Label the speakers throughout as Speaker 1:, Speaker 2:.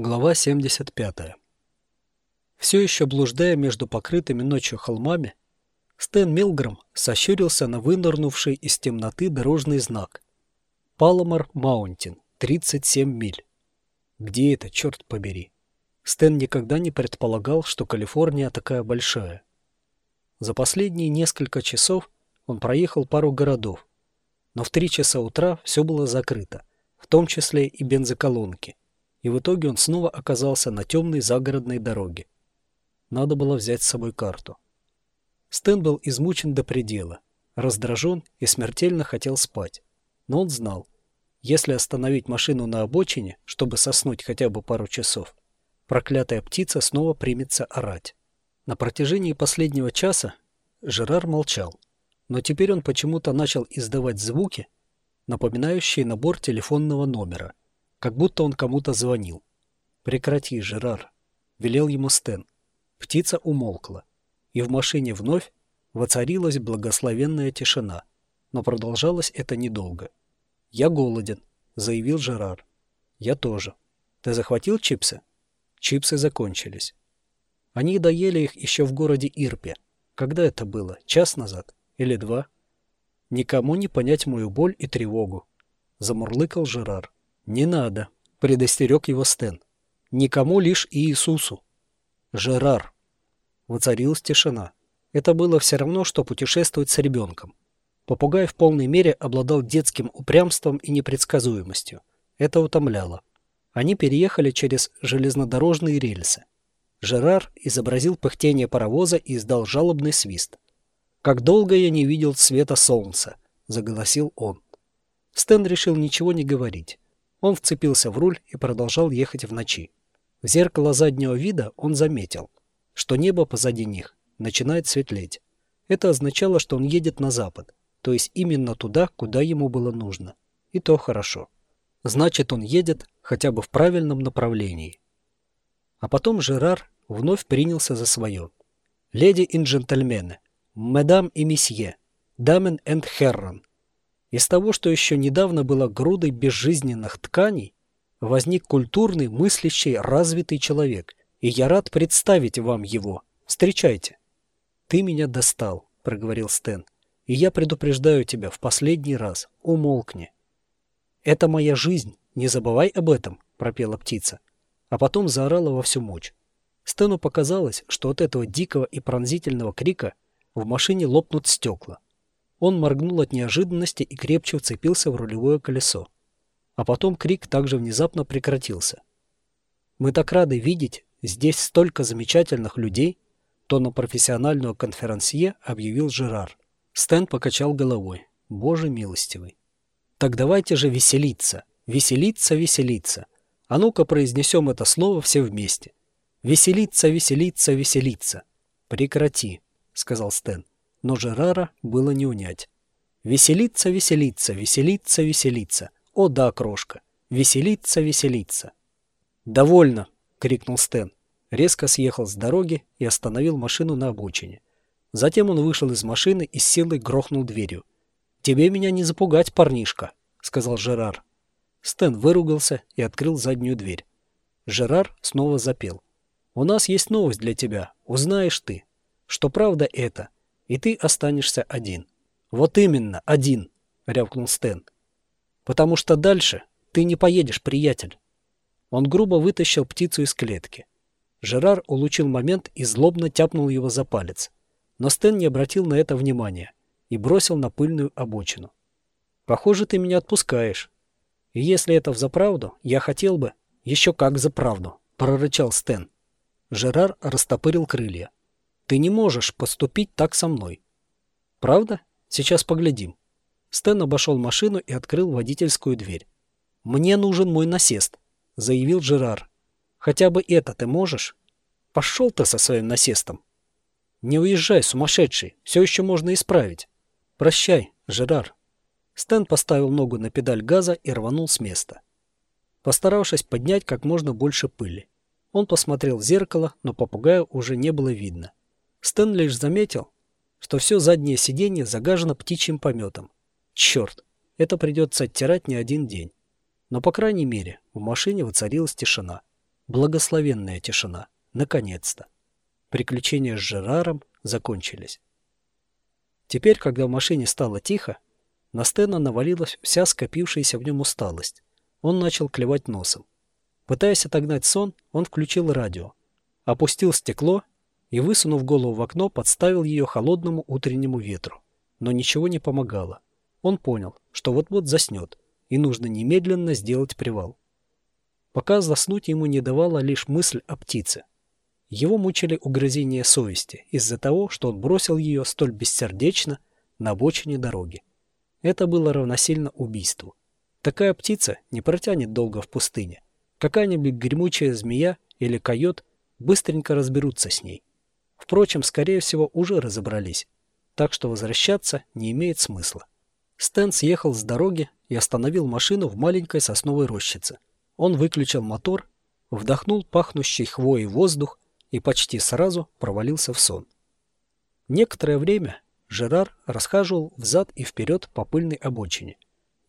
Speaker 1: Глава 75. Все еще блуждая между покрытыми ночью холмами, Стэн Милграм сощурился на вынырнувший из темноты дорожный знак. Паломар Маунтин, 37 миль. Где это, черт побери? Стэн никогда не предполагал, что Калифорния такая большая. За последние несколько часов он проехал пару городов, но в три часа утра все было закрыто, в том числе и бензоколонки и в итоге он снова оказался на темной загородной дороге. Надо было взять с собой карту. Стэн был измучен до предела, раздражен и смертельно хотел спать. Но он знал, если остановить машину на обочине, чтобы соснуть хотя бы пару часов, проклятая птица снова примется орать. На протяжении последнего часа Жерар молчал, но теперь он почему-то начал издавать звуки, напоминающие набор телефонного номера – как будто он кому-то звонил. «Прекрати, Жерар», — велел ему Стэн. Птица умолкла, и в машине вновь воцарилась благословенная тишина, но продолжалось это недолго. «Я голоден», — заявил Жерар. «Я тоже. Ты захватил чипсы?» Чипсы закончились. Они доели их еще в городе Ирпе. Когда это было? Час назад? Или два? Никому не понять мою боль и тревогу. Замурлыкал Жерар. «Не надо», — предостерег его Стэн. «Никому лишь Иисусу». «Жерар». Воцарилась тишина. Это было все равно, что путешествовать с ребенком. Попугай в полной мере обладал детским упрямством и непредсказуемостью. Это утомляло. Они переехали через железнодорожные рельсы. Жерар изобразил пыхтение паровоза и издал жалобный свист. «Как долго я не видел света солнца!» — заголосил он. Стэн решил ничего не говорить. Он вцепился в руль и продолжал ехать в ночи. В зеркало заднего вида он заметил, что небо позади них начинает светлеть. Это означало, что он едет на запад, то есть именно туда, куда ему было нужно. И то хорошо. Значит, он едет хотя бы в правильном направлении. А потом Жерар вновь принялся за свое. «Леди и джентльмены, мадам и месье, дамен энд херран, из того, что еще недавно было грудой безжизненных тканей, возник культурный, мыслящий, развитый человек, и я рад представить вам его. Встречайте. «Ты меня достал», — проговорил Стэн, — «и я предупреждаю тебя в последний раз. Умолкни». «Это моя жизнь, не забывай об этом», — пропела птица, а потом заорала во всю мощь. Стэну показалось, что от этого дикого и пронзительного крика в машине лопнут стекла. Он моргнул от неожиданности и крепче вцепился в рулевое колесо. А потом крик также внезапно прекратился. «Мы так рады видеть здесь столько замечательных людей», то на профессиональную конферансье объявил Жерар. Стэн покачал головой. «Боже милостивый». «Так давайте же веселиться, веселиться, веселиться. А ну-ка произнесем это слово все вместе. Веселиться, веселиться, веселиться». «Прекрати», — сказал Стэн но Жерара было не унять. «Веселиться, веселиться, веселиться, веселиться! О да, крошка! Веселиться, веселиться!» «Довольно!» — крикнул Стэн. Резко съехал с дороги и остановил машину на обочине. Затем он вышел из машины и с силой грохнул дверью. «Тебе меня не запугать, парнишка!» — сказал Жерар. Стэн выругался и открыл заднюю дверь. Жерар снова запел. «У нас есть новость для тебя. Узнаешь ты. Что правда это? И ты останешься один. Вот именно, один, рявкнул Стэн. Потому что дальше ты не поедешь, приятель. Он грубо вытащил птицу из клетки. Жерар улучил момент и злобно тяпнул его за палец. Но Стэн не обратил на это внимания и бросил на пыльную обочину. «Похоже, ты меня отпускаешь. И если это взаправду, я хотел бы...» «Еще как за правду», — прорычал Стэн. Жерар растопырил крылья. Ты не можешь поступить так со мной. Правда? Сейчас поглядим. Стэн обошел машину и открыл водительскую дверь. «Мне нужен мой насест», — заявил Жерар. «Хотя бы это ты можешь?» «Пошел ты со своим насестом!» «Не уезжай, сумасшедший, все еще можно исправить». «Прощай, Жерар». Стэн поставил ногу на педаль газа и рванул с места. Постаравшись поднять как можно больше пыли. Он посмотрел в зеркало, но попугая уже не было видно. Стэн лишь заметил, что все заднее сиденье загажено птичьим пометом. Черт, это придется оттирать не один день. Но, по крайней мере, в машине воцарилась тишина. Благословенная тишина. Наконец-то. Приключения с Жераром закончились. Теперь, когда в машине стало тихо, на Стена навалилась вся скопившаяся в нем усталость. Он начал клевать носом. Пытаясь отогнать сон, он включил радио, опустил стекло и, высунув голову в окно, подставил ее холодному утреннему ветру. Но ничего не помогало. Он понял, что вот-вот заснет, и нужно немедленно сделать привал. Пока заснуть ему не давала лишь мысль о птице. Его мучили угрызения совести из-за того, что он бросил ее столь бессердечно на обочине дороги. Это было равносильно убийству. Такая птица не протянет долго в пустыне. Какая-нибудь гремучая змея или койот быстренько разберутся с ней. Впрочем, скорее всего, уже разобрались, так что возвращаться не имеет смысла. Стэн съехал с дороги и остановил машину в маленькой сосновой рощице. Он выключил мотор, вдохнул пахнущий хвоей воздух и почти сразу провалился в сон. Некоторое время Жерар расхаживал взад и вперед по пыльной обочине.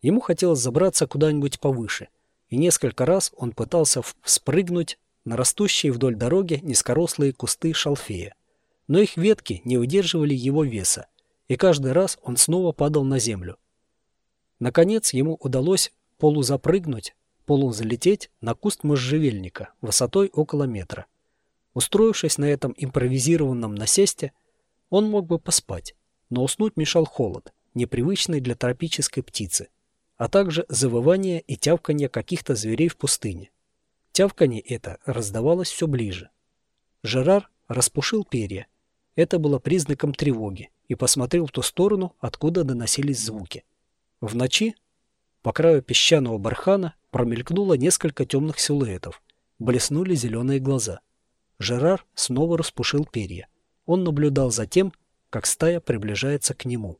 Speaker 1: Ему хотелось забраться куда-нибудь повыше, и несколько раз он пытался спрыгнуть на растущие вдоль дороги низкорослые кусты шалфея. Но их ветки не удерживали его веса, и каждый раз он снова падал на землю. Наконец ему удалось полузапрыгнуть, полузалететь на куст можжевельника высотой около метра. Устроившись на этом импровизированном насесте, он мог бы поспать, но уснуть мешал холод, непривычный для тропической птицы, а также завывание и тявканье каких-то зверей в пустыне. Тявканье это раздавалось все ближе. Жерар распушил перья. Это было признаком тревоги и посмотрел в ту сторону, откуда доносились звуки. В ночи по краю песчаного бархана промелькнуло несколько темных силуэтов, блеснули зеленые глаза. Жерар снова распушил перья. Он наблюдал за тем, как стая приближается к нему.